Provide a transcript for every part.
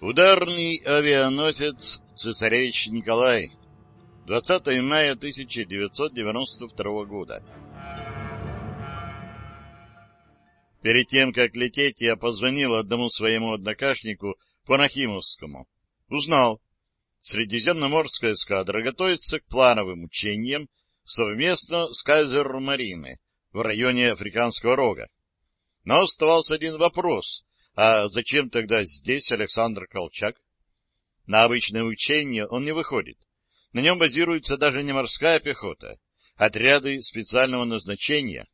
Ударный авианосец «Цесаревич Николай». 20 мая 1992 года. Перед тем, как лететь, я позвонил одному своему однокашнику по Нахимовскому. Узнал. Средиземноморская эскадра готовится к плановым учениям совместно с Кайзер-Мариной в районе Африканского рога. Но оставался один вопрос. А зачем тогда здесь Александр Колчак? На обычное учение он не выходит. На нем базируется даже не морская пехота, отряды специального назначения,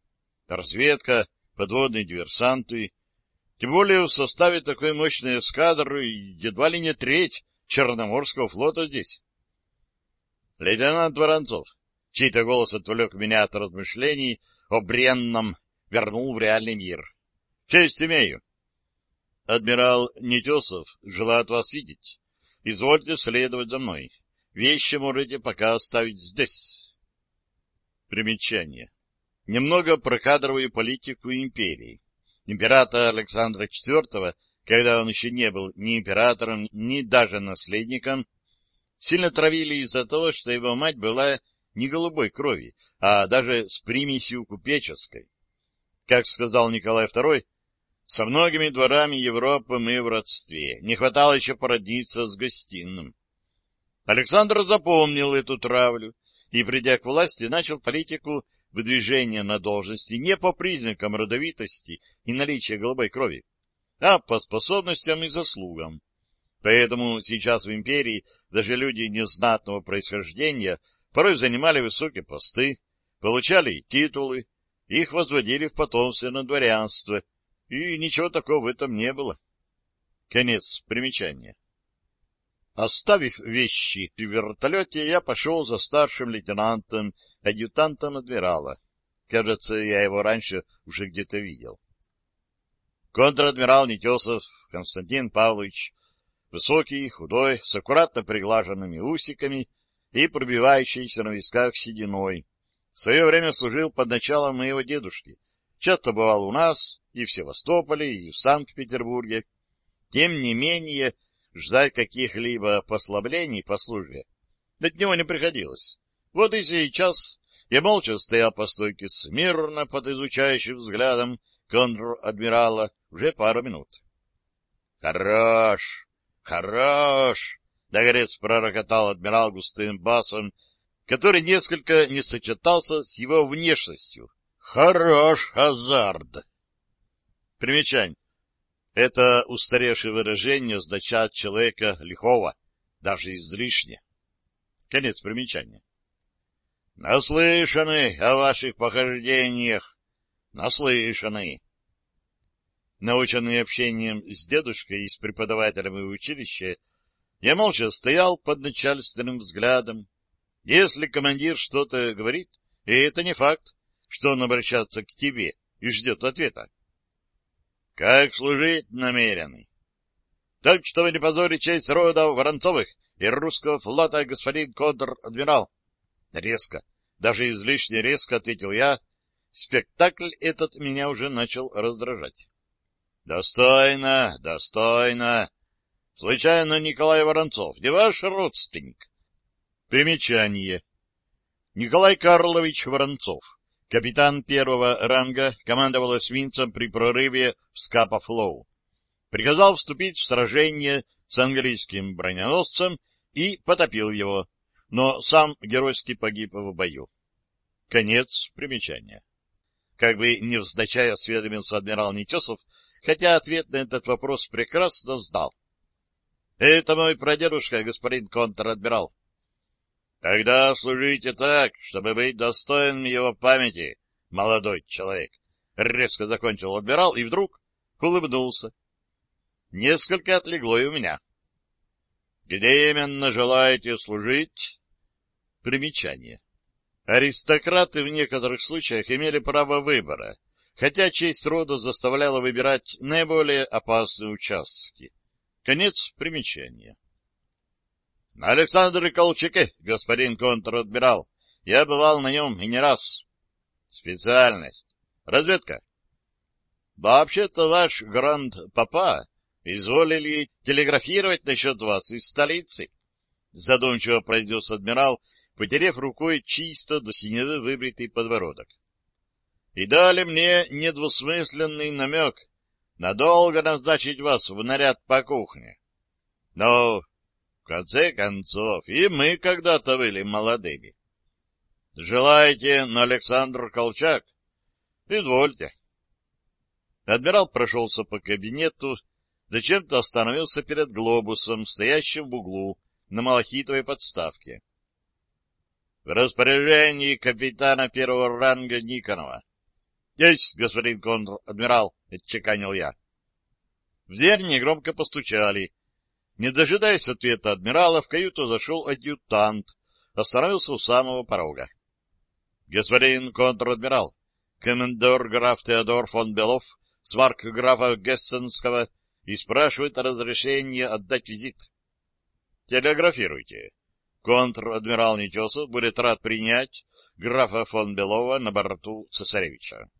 разведка, подводные диверсанты. Тем более в составе такой мощной эскадры едва ли не треть Черноморского флота здесь. Лейтенант Воронцов, чей-то голос отвлек меня от размышлений о бренном, вернул в реальный мир. Честь имею. Адмирал Нетесов желает вас видеть. Извольте следовать за мной. Вещи можете пока оставить здесь. Примечание. Немного про кадровую политику империи. Императора Александра IV, когда он еще не был ни императором, ни даже наследником, сильно травили из-за того, что его мать была не голубой крови, а даже с примесью купеческой. Как сказал Николай II, со многими дворами Европы мы в родстве. Не хватало еще породниться с гостиным. Александр запомнил эту травлю и, придя к власти, начал политику выдвижения на должности не по признакам родовитости и наличия голубой крови, а по способностям и заслугам. Поэтому сейчас в империи даже люди незнатного происхождения порой занимали высокие посты, получали титулы, их возводили в потомственное дворянство — и ничего такого в этом не было. Конец примечания. Оставив вещи в вертолете, я пошел за старшим лейтенантом, адъютантом адмирала. Кажется, я его раньше уже где-то видел. Контр-адмирал Нетесов Константин Павлович, высокий, худой, с аккуратно приглаженными усиками и пробивающийся на висках сединой, в свое время служил под началом моего дедушки, часто бывал у нас, и в Севастополе, и в Санкт-Петербурге. Тем не менее, ждать каких-либо послаблений по службе от него не приходилось. Вот и сейчас я молча стоял по стойке смирно под изучающим взглядом контр-адмирала уже пару минут. — Хорош! Хорош! — догорец пророкотал адмирал густым басом, который несколько не сочетался с его внешностью. — Хорош, Азард! Примечание. Это устаревшее выражение означает человека лихого, даже излишне. Конец примечания. Наслышаны о ваших похождениях. Наслышаны. Наученный общением с дедушкой и с преподавателем в училище, я молча стоял под начальственным взглядом. Если командир что-то говорит, и это не факт, что он обращается к тебе и ждет ответа. Как служить намерены? Так, чтобы не позорить честь рода Воронцовых и русского флота, господин контр-адмирал. Резко, даже излишне резко ответил я. Спектакль этот меня уже начал раздражать. Достойно, достойно. Случайно Николай Воронцов, не ваш родственник? Примечание. Николай Карлович Воронцов, Капитан первого ранга командовал эсминцем при прорыве в Скапа-Флоу. Приказал вступить в сражение с английским броненосцем и потопил его, но сам геройски погиб в бою. Конец примечания. Как бы невзначай осведомился адмирал Нетесов, хотя ответ на этот вопрос прекрасно сдал. — Это мой прадедушка, господин контр-адмирал. Тогда служите так, чтобы быть достойным его памяти, молодой человек. Резко закончил адмирал и вдруг улыбнулся. Несколько отлегло и у меня. Где именно желаете служить? Примечание. Аристократы в некоторых случаях имели право выбора, хотя честь рода заставляла выбирать наиболее опасные участки. Конец примечания. — Александр Колчаке, господин контр-адмирал. Я бывал на нем и не раз. — Специальность. Разведка. — Вообще-то ваш гранд-папа изволили телеграфировать насчет вас из столицы? Задумчиво произнес адмирал, потерев рукой чисто до синевы выбритый подбородок. И дали мне недвусмысленный намек надолго назначить вас в наряд по кухне. Но, в конце концов, и мы когда-то были молодыми. Желаете на Александр Колчак? Извольте. Адмирал прошелся по кабинету, зачем-то остановился перед глобусом, стоящим в углу на малахитовой подставке. В распоряжении капитана первого ранга Никонова. — Есть, господин контр-адмирал, — отчеканил я. В дверь негромко постучали. Не дожидаясь ответа адмирала, в каюту зашел адъютант, остановился у самого порога. — Господин контр-адмирал, командор граф Теодор фон Белов, сварк графа Гессенского, и спрашивает разрешение отдать визит. Телеграфируйте. Контр-адмирал Нетесов будет рад принять графа фон Белова на борту цесаревича.